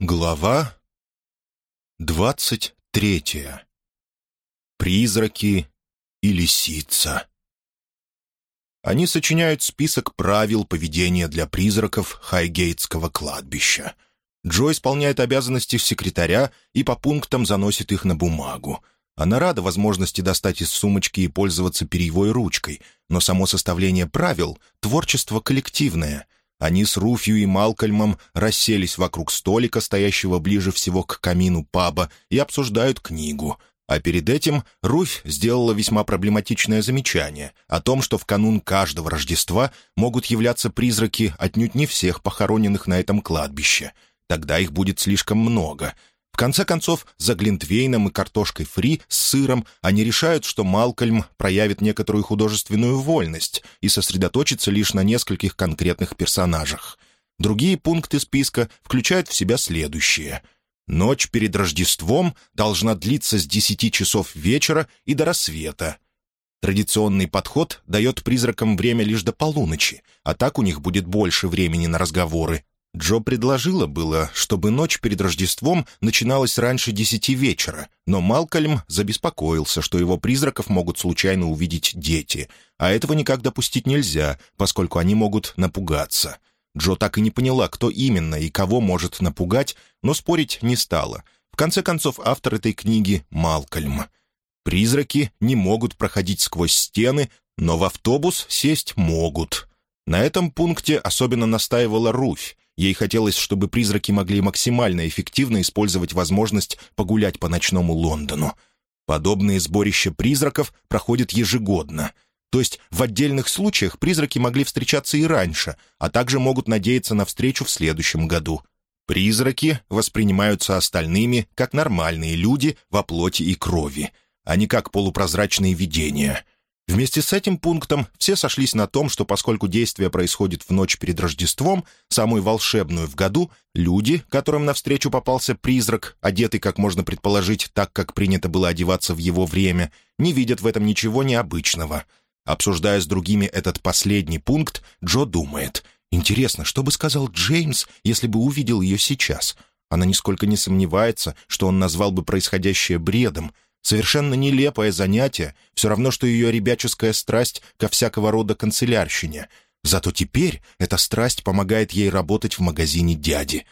Глава двадцать третья. Призраки и лисица. Они сочиняют список правил поведения для призраков Хайгейтского кладбища. Джо исполняет обязанности секретаря и по пунктам заносит их на бумагу. Она рада возможности достать из сумочки и пользоваться перьевой ручкой, но само составление правил — творчество коллективное — они с Руфью и Малкольмом расселись вокруг столика, стоящего ближе всего к камину паба, и обсуждают книгу. А перед этим Руфь сделала весьма проблематичное замечание о том, что в канун каждого Рождества могут являться призраки отнюдь не всех похороненных на этом кладбище. Тогда их будет слишком много — в конце концов, за глинтвейном и картошкой фри с сыром они решают, что Малкольм проявит некоторую художественную вольность и сосредоточится лишь на нескольких конкретных персонажах. Другие пункты списка включают в себя следующие. Ночь перед Рождеством должна длиться с 10 часов вечера и до рассвета. Традиционный подход дает призракам время лишь до полуночи, а так у них будет больше времени на разговоры, Джо предложила было, чтобы ночь перед Рождеством начиналась раньше десяти вечера, но Малкольм забеспокоился, что его призраков могут случайно увидеть дети, а этого никак допустить нельзя, поскольку они могут напугаться. Джо так и не поняла, кто именно и кого может напугать, но спорить не стала. В конце концов, автор этой книги — Малкольм. Призраки не могут проходить сквозь стены, но в автобус сесть могут. На этом пункте особенно настаивала Руфь, Ей хотелось, чтобы призраки могли максимально эффективно использовать возможность погулять по ночному Лондону. Подобные сборища призраков проходят ежегодно. То есть в отдельных случаях призраки могли встречаться и раньше, а также могут надеяться на встречу в следующем году. Призраки воспринимаются остальными как нормальные люди во плоти и крови, а не как полупрозрачные видения — Вместе с этим пунктом все сошлись на том, что поскольку действие происходит в ночь перед Рождеством, самую волшебную в году, люди, которым навстречу попался призрак, одетый, как можно предположить, так, как принято было одеваться в его время, не видят в этом ничего необычного. Обсуждая с другими этот последний пункт, Джо думает, «Интересно, что бы сказал Джеймс, если бы увидел ее сейчас?» Она нисколько не сомневается, что он назвал бы происходящее бредом, Совершенно нелепое занятие, все равно, что ее ребяческая страсть ко всякого рода канцелярщине. Зато теперь эта страсть помогает ей работать в магазине дяди.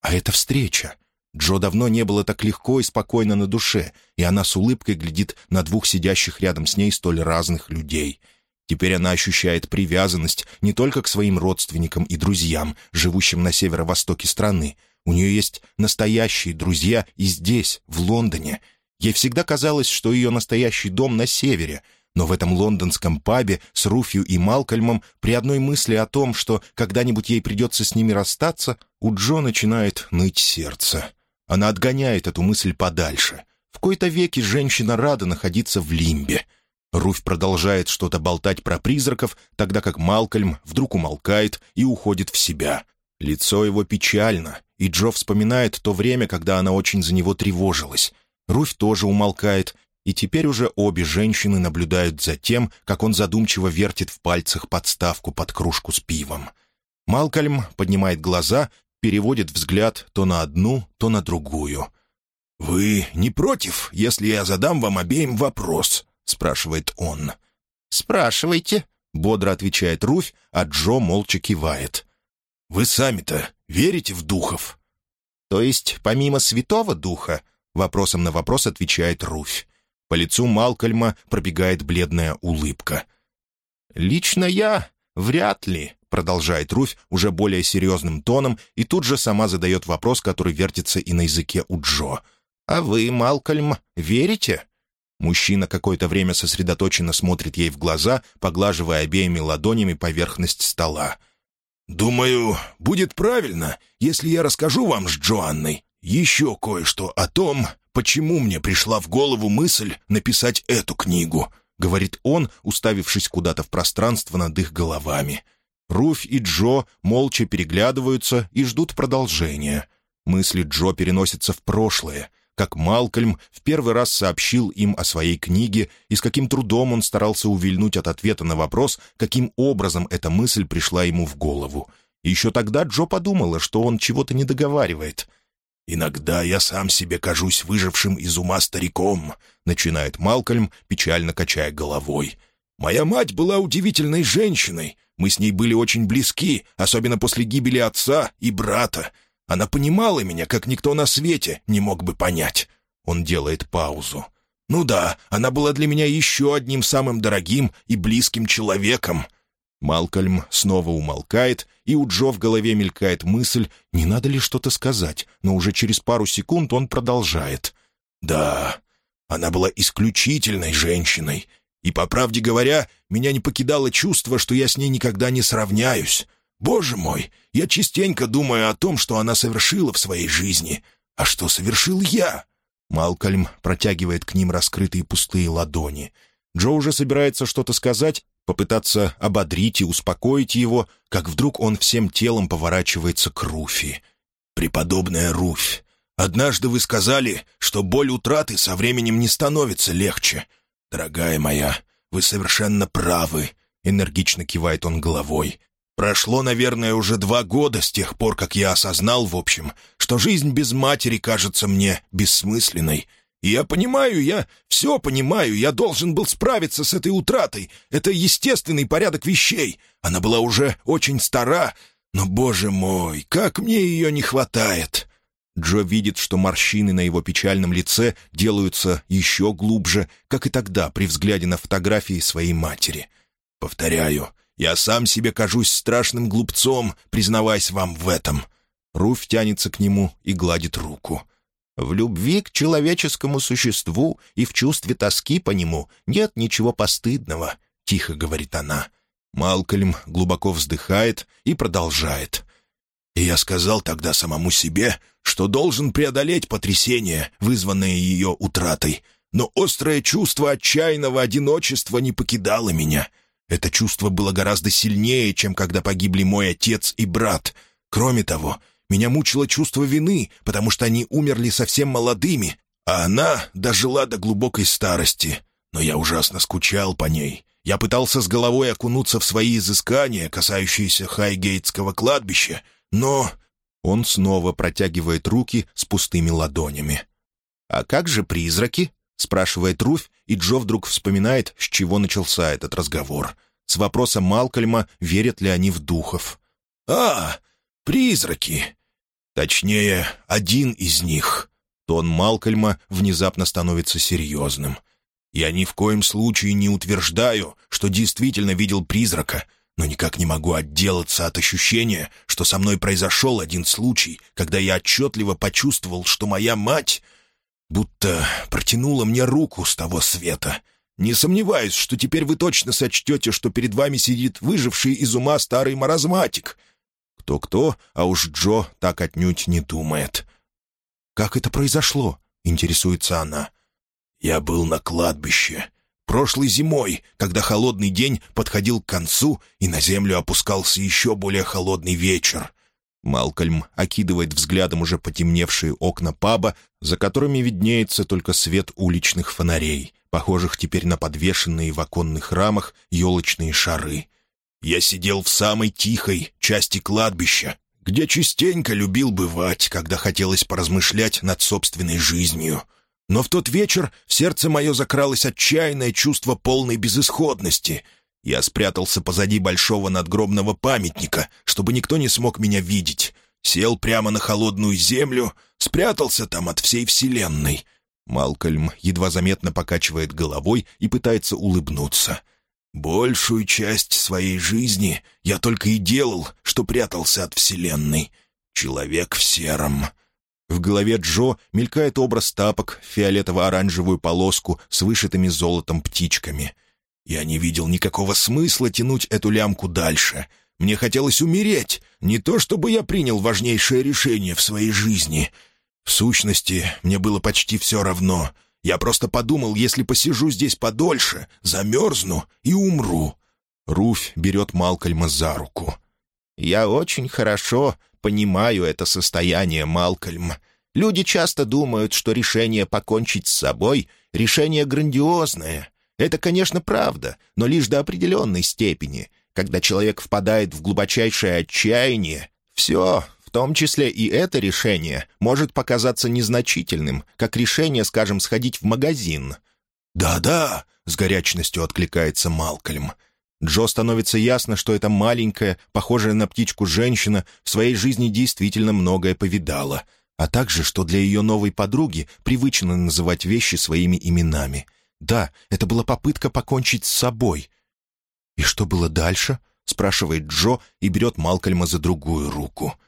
А это встреча. Джо давно не было так легко и спокойно на душе, и она с улыбкой глядит на двух сидящих рядом с ней столь разных людей. Теперь она ощущает привязанность не только к своим родственникам и друзьям, живущим на северо-востоке страны. У нее есть настоящие друзья и здесь, в Лондоне — Ей всегда казалось, что ее настоящий дом на севере, но в этом лондонском пабе с Руфью и Малкольмом при одной мысли о том, что когда-нибудь ей придется с ними расстаться, у Джо начинает ныть сердце. Она отгоняет эту мысль подальше. В кои-то веки женщина рада находиться в лимбе. Руфь продолжает что-то болтать про призраков, тогда как Малкольм вдруг умолкает и уходит в себя. Лицо его печально, и Джо вспоминает то время, когда она очень за него тревожилась. Руфь тоже умолкает, и теперь уже обе женщины наблюдают за тем, как он задумчиво вертит в пальцах подставку под кружку с пивом. Малкольм поднимает глаза, переводит взгляд то на одну, то на другую. «Вы не против, если я задам вам обеим вопрос?» — спрашивает он. «Спрашивайте», — бодро отвечает Руфь, а Джо молча кивает. «Вы сами-то верите в духов?» «То есть помимо Святого Духа?» Вопросом на вопрос отвечает Руфь. По лицу Малкольма пробегает бледная улыбка. «Лично я вряд ли», — продолжает Руфь уже более серьезным тоном и тут же сама задает вопрос, который вертится и на языке у Джо. «А вы, Малкольм, верите?» Мужчина какое-то время сосредоточенно смотрит ей в глаза, поглаживая обеими ладонями поверхность стола. «Думаю, будет правильно, если я расскажу вам с Джоанной еще кое-что о том, почему мне пришла в голову мысль написать эту книгу», — говорит он, уставившись куда-то в пространство над их головами. Руфь и Джо молча переглядываются и ждут продолжения. Мысли Джо переносятся в прошлое, как Малкольм в первый раз сообщил им о своей книге и с каким трудом он старался увильнуть от ответа на вопрос, каким образом эта мысль пришла ему в голову. Еще тогда Джо подумала, что он чего-то не договаривает — «Иногда я сам себе кажусь выжившим из ума стариком», — начинает Малкольм, печально качая головой. «Моя мать была удивительной женщиной. Мы с ней были очень близки, особенно после гибели отца и брата. Она понимала меня, как никто на свете не мог бы понять». Он делает паузу. «Ну да, она была для меня еще одним самым дорогим и близким человеком». Малкольм снова умолкает, и у Джо в голове мелькает мысль, не надо ли что-то сказать, но уже через пару секунд он продолжает. «Да, она была исключительной женщиной, и, по правде говоря, меня не покидало чувство, что я с ней никогда не сравняюсь. Боже мой, я частенько думаю о том, что она совершила в своей жизни. А что совершил я?» Малкольм протягивает к ним раскрытые пустые ладони. Джо уже собирается что-то сказать, попытаться ободрить и успокоить его, как вдруг он всем телом поворачивается к Руфи. «Преподобная Руфь, однажды вы сказали, что боль утраты со временем не становится легче. Дорогая моя, вы совершенно правы», — энергично кивает он головой. «Прошло, наверное, уже два года с тех пор, как я осознал, в общем, что жизнь без матери кажется мне бессмысленной, я понимаю, я все понимаю, я должен был справиться с этой утратой. Это естественный порядок вещей. Она была уже очень стара, но, боже мой, как мне ее не хватает!» Джо видит, что морщины на его печальном лице делаются еще глубже, как и тогда при взгляде на фотографии своей матери. «Повторяю, я сам себе кажусь страшным глупцом, признаваясь вам в этом». Руф тянется к нему и гладит руку. В любви к человеческому существу и в чувстве тоски по нему нет ничего постыдного», — тихо говорит она. Малкольм глубоко вздыхает и продолжает. «И я сказал тогда самому себе, что должен преодолеть потрясение, вызванное ее утратой. Но острое чувство отчаянного одиночества не покидало меня. Это чувство было гораздо сильнее, чем когда погибли мой отец и брат. Кроме того, меня мучило чувство вины, потому что они умерли совсем молодыми, а она дожила до глубокой старости. Но я ужасно скучал по ней. Я пытался с головой окунуться в свои изыскания, касающиеся Хайгейтского кладбища, но... Он снова протягивает руки с пустыми ладонями. «А как же призраки?» — спрашивает Руфь, и Джо вдруг вспоминает, с чего начался этот разговор. С вопроса Малкольма, верят ли они в духов. «А, призраки! Точнее, один из них. Тон Малкольма внезапно становится серьезным. Я ни в коем случае не утверждаю, что действительно видел призрака, но никак не могу отделаться от ощущения, что со мной произошел один случай, когда я отчетливо почувствовал, что моя мать будто протянула мне руку с того света. Не сомневаюсь, что теперь вы точно сочтете, что перед вами сидит выживший из ума старый маразматик, кто-кто, а уж Джо так отнюдь не думает. «Как это произошло?» — интересуется она. «Я был на кладбище. Прошлой зимой, когда холодный день подходил к концу, и на землю опускался еще более холодный вечер». Малкольм окидывает взглядом уже потемневшие окна паба, за которыми виднеется только свет уличных фонарей, похожих теперь на подвешенные в оконных рамах елочные шары — я сидел в самой тихой части кладбища, где частенько любил бывать, когда хотелось поразмышлять над собственной жизнью. Но в тот вечер в сердце мое закралось отчаянное чувство полной безысходности. Я спрятался позади большого надгробного памятника, чтобы никто не смог меня видеть. Сел прямо на холодную землю, спрятался там от всей вселенной. Малкольм едва заметно покачивает головой и пытается улыбнуться — Большую часть своей жизни я только и делал, что прятался от Вселенной. Человек в сером. В голове Джо мелькает образ тапок в фиолетово-оранжевую полоску с вышитыми золотом птичками. Я не видел никакого смысла тянуть эту лямку дальше. Мне хотелось умереть. Не то чтобы я принял важнейшее решение в своей жизни. В сущности, мне было почти все равно — я просто подумал, если посижу здесь подольше, замерзну и умру». Руфь берет Малкольма за руку. «Я очень хорошо понимаю это состояние, Малкольм. Люди часто думают, что решение покончить с собой — решение грандиозное. Это, конечно, правда, но лишь до определенной степени. Когда человек впадает в глубочайшее отчаяние, все, В том числе и это решение может показаться незначительным, как решение, скажем, сходить в магазин». «Да-да», — с горячностью откликается Малкольм. Джо становится ясно, что эта маленькая, похожая на птичку женщина в своей жизни действительно многое повидала, а также, что для ее новой подруги привычно называть вещи своими именами. Да, это была попытка покончить с собой. «И что было дальше?» — спрашивает Джо и берет Малкольма за другую руку.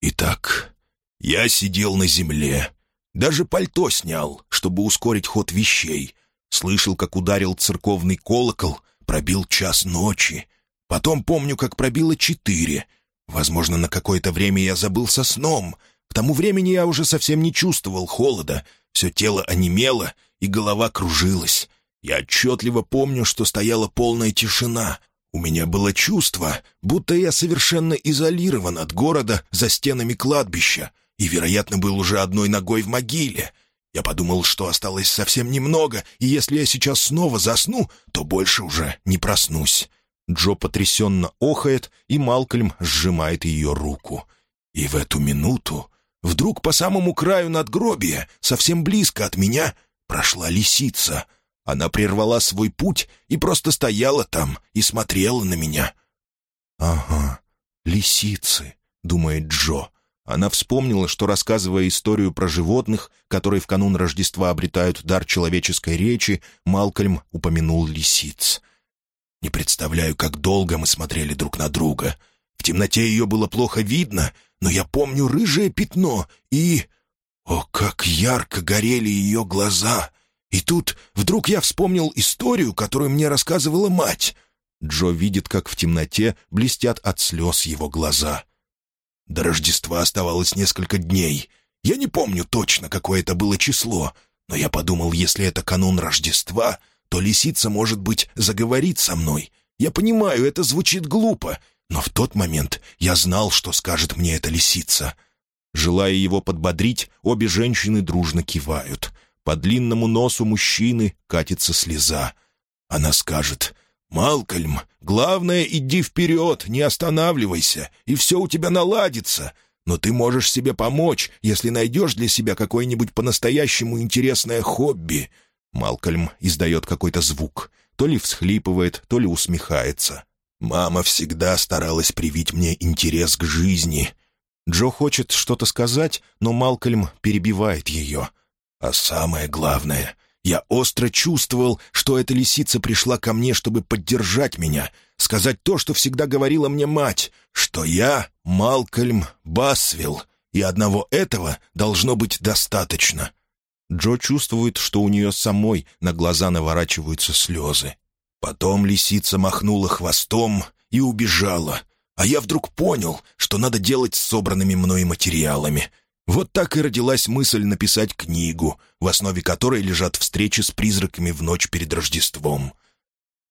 «Итак, я сидел на земле, даже пальто снял, чтобы ускорить ход вещей. Слышал, как ударил церковный колокол, пробил час ночи. Потом помню, как пробило четыре. Возможно, на какое-то время я забылся сном. К тому времени я уже совсем не чувствовал холода. Все тело онемело, и голова кружилась. Я отчетливо помню, что стояла полная тишина. У меня было чувство, будто я совершенно изолирован от города за стенами кладбища и, вероятно, был уже одной ногой в могиле. Я подумал, что осталось совсем немного, и если я сейчас снова засну, то больше уже не проснусь. Джо потрясенно охает, и Малкольм сжимает ее руку. И в эту минуту вдруг по самому краю надгробия, совсем близко от меня, прошла лисица — она прервала свой путь и просто стояла там и смотрела на меня. «Ага, лисицы», — думает Джо. Она вспомнила, что, рассказывая историю про животных, которые в канун Рождества обретают дар человеческой речи, Малкольм упомянул лисиц. «Не представляю, как долго мы смотрели друг на друга. В темноте ее было плохо видно, но я помню рыжее пятно и... О, как ярко горели ее глаза! И тут вдруг я вспомнил историю, которую мне рассказывала мать. Джо видит, как в темноте блестят от слез его глаза. До Рождества оставалось несколько дней. Я не помню точно, какое это было число, но я подумал, если это канун Рождества, то лисица, может быть, заговорит со мной. Я понимаю, это звучит глупо, но в тот момент я знал, что скажет мне эта лисица. Желая его подбодрить, обе женщины дружно кивают — по длинному носу мужчины катится слеза. Она скажет, «Малкольм, главное, иди вперед, не останавливайся, и все у тебя наладится. Но ты можешь себе помочь, если найдешь для себя какое-нибудь по-настоящему интересное хобби». Малкольм издает какой-то звук. То ли всхлипывает, то ли усмехается. «Мама всегда старалась привить мне интерес к жизни». Джо хочет что-то сказать, но Малкольм перебивает ее. А самое главное, я остро чувствовал, что эта лисица пришла ко мне, чтобы поддержать меня, сказать то, что всегда говорила мне мать, что я Малкольм Басвилл, и одного этого должно быть достаточно. Джо чувствует, что у нее самой на глаза наворачиваются слезы. Потом лисица махнула хвостом и убежала, а я вдруг понял, что надо делать с собранными мной материалами — вот так и родилась мысль написать книгу, в основе которой лежат встречи с призраками в ночь перед Рождеством.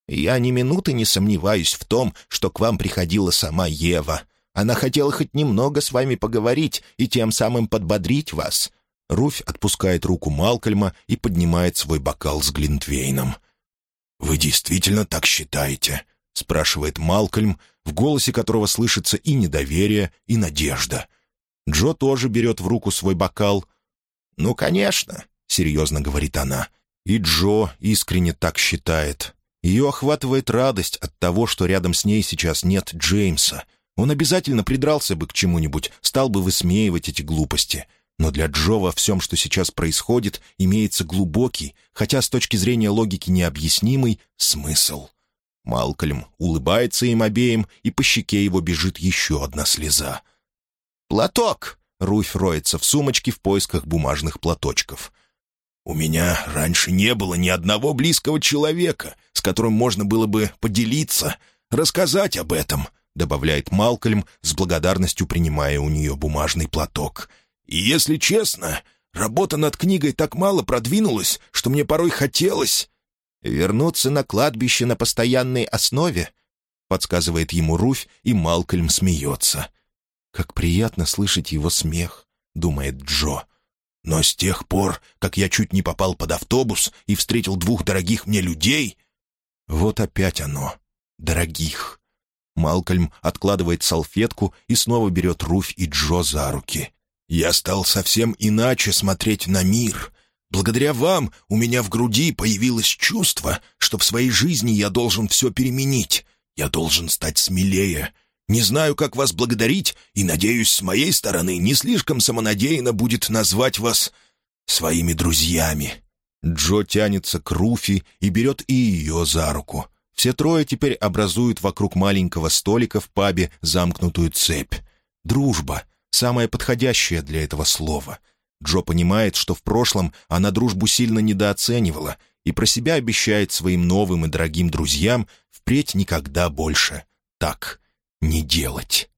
«Я ни минуты не сомневаюсь в том, что к вам приходила сама Ева. Она хотела хоть немного с вами поговорить и тем самым подбодрить вас». Руфь отпускает руку Малкольма и поднимает свой бокал с Глинтвейном. «Вы действительно так считаете?» — спрашивает Малкольм, в голосе которого слышится и недоверие, и надежда — Джо тоже берет в руку свой бокал. «Ну, конечно», — серьезно говорит она. И Джо искренне так считает. Ее охватывает радость от того, что рядом с ней сейчас нет Джеймса. Он обязательно придрался бы к чему-нибудь, стал бы высмеивать эти глупости. Но для Джо во всем, что сейчас происходит, имеется глубокий, хотя с точки зрения логики необъяснимый, смысл. Малкольм улыбается им обеим, и по щеке его бежит еще одна слеза — «Платок!» — Руфь роется в сумочке в поисках бумажных платочков. «У меня раньше не было ни одного близкого человека, с которым можно было бы поделиться, рассказать об этом», — добавляет Малкольм, с благодарностью принимая у нее бумажный платок. «И если честно, работа над книгой так мало продвинулась, что мне порой хотелось...» «Вернуться на кладбище на постоянной основе?» — подсказывает ему Руфь, и Малкольм смеется. «Как приятно слышать его смех», — думает Джо. «Но с тех пор, как я чуть не попал под автобус и встретил двух дорогих мне людей...» Вот опять оно. Дорогих. Малкольм откладывает салфетку и снова берет Руфь и Джо за руки. «Я стал совсем иначе смотреть на мир. Благодаря вам у меня в груди появилось чувство, что в своей жизни я должен все переменить. Я должен стать смелее. Не знаю, как вас благодарить, и, надеюсь, с моей стороны не слишком самонадеянно будет назвать вас своими друзьями». Джо тянется к Руфи и берет и ее за руку. Все трое теперь образуют вокруг маленького столика в пабе замкнутую цепь. Дружба — самое подходящее для этого слова. Джо понимает, что в прошлом она дружбу сильно недооценивала и про себя обещает своим новым и дорогим друзьям впредь никогда больше так не делать.